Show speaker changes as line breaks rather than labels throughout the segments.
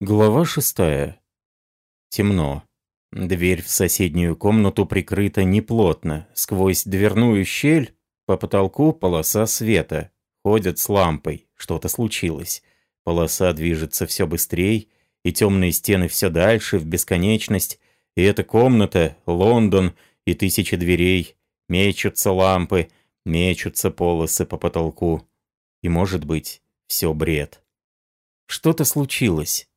Глава шестая. Темно. Дверь в соседнюю комнату прикрыта неплотно. Сквозь дверную щель по потолку полоса света. Ходят с лампой. Что-то случилось. Полоса движется все быстрее, и темные стены все дальше, в бесконечность. И эта комната, Лондон и тысячи дверей. Мечутся лампы, мечутся полосы по потолку. И, может быть, все бред. Что-то случилось.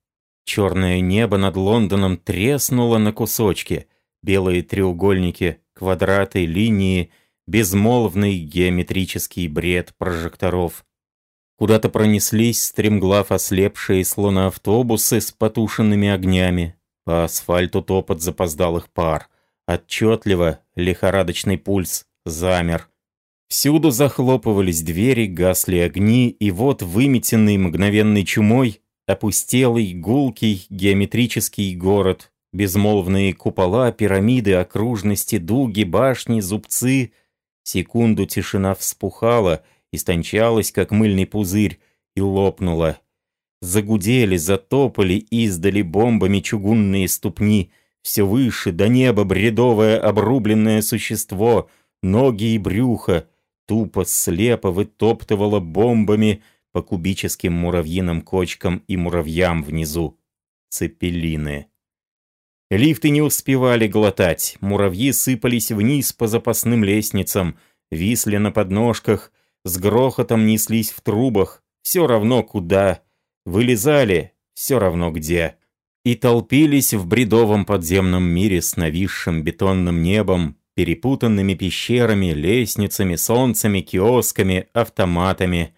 Черное небо над Лондоном треснуло на кусочки. Белые треугольники, квадраты, линии, безмолвный геометрический бред прожекторов. Куда-то пронеслись, стремглав ослепшие слона автобусы с потушенными огнями. По асфальту топот запоздалых пар. Отчетливо лихорадочный пульс замер. Всюду захлопывались двери, гасли огни, и вот выметенный мгновенной чумой Опустелый, гулкий, геометрический город. Безмолвные купола, пирамиды, окружности, дуги, башни, зубцы. Секунду тишина вспухала, истончалась, как мыльный пузырь, и лопнула. Загудели, затопали, издали бомбами чугунные ступни. Все выше, до неба, бредовое обрубленное существо, ноги и брюхо, тупо слепо вытоптывало бомбами — по кубическим муравьиным кочкам и муравьям внизу. Цепелины. Лифты не успевали глотать, муравьи сыпались вниз по запасным лестницам, висли на подножках, с грохотом неслись в трубах, все равно куда, вылезали, все равно где. И толпились в бредовом подземном мире с нависшим бетонным небом, перепутанными пещерами, лестницами, солнцами, киосками, автоматами,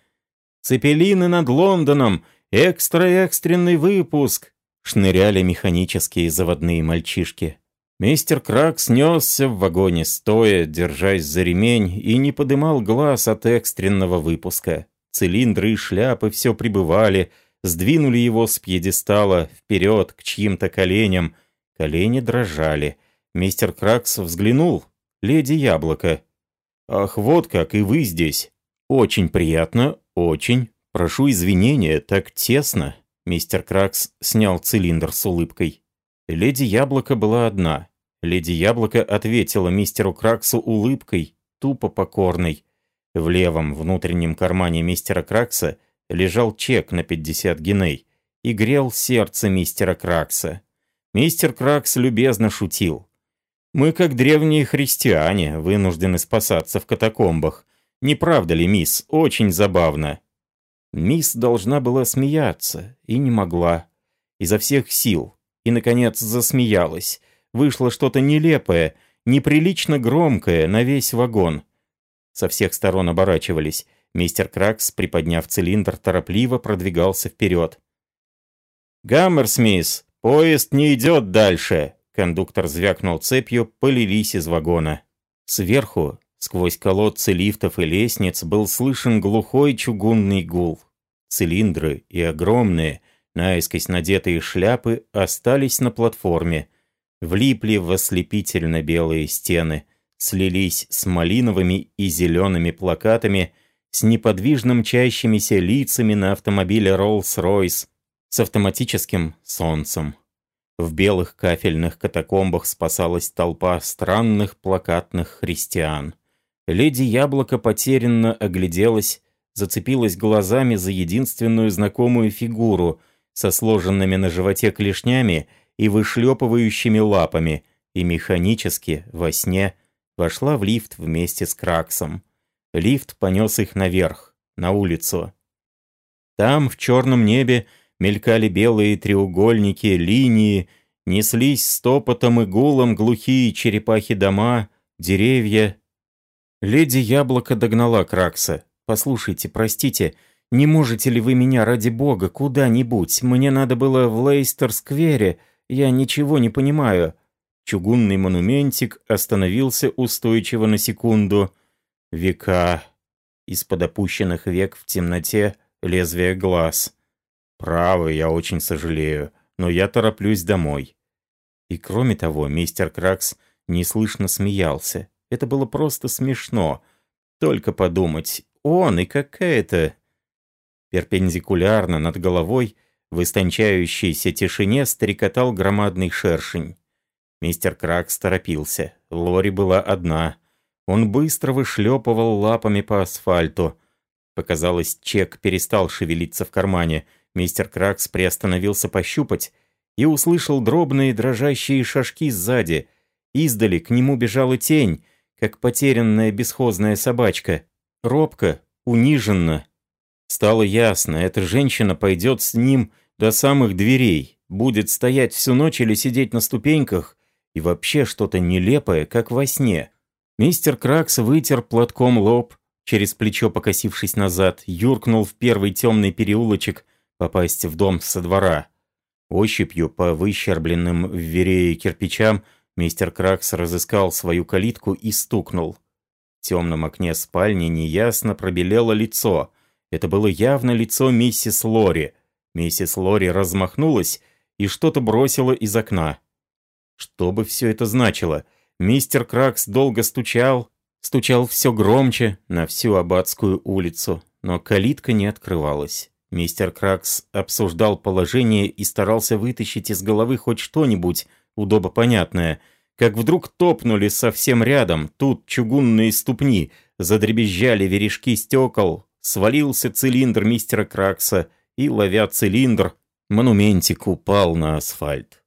Цепелины над Лондоном! Экстра-экстренный выпуск!» Шныряли механические заводные мальчишки. Мистер Крак снесся в вагоне стоя, держась за ремень, и не подымал глаз от экстренного выпуска. Цилиндры и шляпы все прибывали, сдвинули его с пьедестала вперед к чьим-то коленям. Колени дрожали. Мистер Кракс взглянул. «Леди Яблоко». «Ах, вот как, и вы здесь. Очень приятно, «Очень. Прошу извинения, так тесно». Мистер Кракс снял цилиндр с улыбкой. Леди Яблоко была одна. Леди Яблоко ответила мистеру Краксу улыбкой, тупо покорной. В левом внутреннем кармане мистера Кракса лежал чек на 50 геней и грел сердце мистера Кракса. Мистер Кракс любезно шутил. «Мы, как древние христиане, вынуждены спасаться в катакомбах. Не правда ли, мисс? Очень забавно». Мисс должна была смеяться, и не могла. Изо всех сил. И, наконец, засмеялась. Вышло что-то нелепое, неприлично громкое на весь вагон. Со всех сторон оборачивались. Мистер Кракс, приподняв цилиндр, торопливо продвигался вперед. «Гаммерсмис, поезд не идет дальше!» Кондуктор звякнул цепью, полились из вагона. Сверху, Сквозь колодцы лифтов и лестниц был слышен глухой чугунный гул. Цилиндры и огромные, наискось надетые шляпы остались на платформе, влипли в ослепительно белые стены, слились с малиновыми и зелеными плакатами, с неподвижно мчащимися лицами на автомобиле Rolls-Royce, с автоматическим солнцем. В белых кафельных катакомбах спасалась толпа странных плакатных христиан. Леди Яблоко потерянно огляделась, зацепилась глазами за единственную знакомую фигуру со сложенными на животе клешнями и вышлепывающими лапами, и механически, во сне, вошла в лифт вместе с Краксом. Лифт понес их наверх, на улицу. Там, в черном небе, мелькали белые треугольники, линии, неслись стопотом и гулом глухие черепахи дома, деревья, Леди Яблоко догнала Кракса. «Послушайте, простите, не можете ли вы меня ради бога куда-нибудь? Мне надо было в Лейстер-сквере, я ничего не понимаю». Чугунный монументик остановился устойчиво на секунду. Века. Из-под опущенных век в темноте лезвие глаз. «Право, я очень сожалею, но я тороплюсь домой». И кроме того, мистер Кракс неслышно смеялся. Это было просто смешно. Только подумать, он и какая-то... Перпендикулярно над головой В истончающейся тишине стрекотал громадный шершень. Мистер Кракс торопился. Лори была одна. Он быстро вышлепывал лапами по асфальту. Показалось, чек перестал шевелиться в кармане. Мистер Кракс приостановился пощупать и услышал дробные дрожащие шажки сзади. Издали к нему бежала тень, как потерянная бесхозная собачка. Робко, униженно. Стало ясно, эта женщина пойдет с ним до самых дверей, будет стоять всю ночь или сидеть на ступеньках, и вообще что-то нелепое, как во сне. Мистер Кракс вытер платком лоб, через плечо покосившись назад, юркнул в первый темный переулочек, попасть в дом со двора. Ощупью по выщербленным в верее кирпичам мистер Кракс разыскал свою калитку и стукнул. В темном окне спальни неясно пробелело лицо. Это было явно лицо миссис Лори. Миссис Лори размахнулась и что-то бросила из окна. Что бы все это значило? Мистер Кракс долго стучал, стучал все громче на всю Аббатскую улицу, но калитка не открывалась. Мистер Кракс обсуждал положение и старался вытащить из головы хоть что-нибудь удобопонятное, как вдруг топнули совсем рядом, тут чугунные ступни, задребезжали вережки стекол, свалился цилиндр мистера Кракса и, ловя цилиндр, монументик упал на асфальт.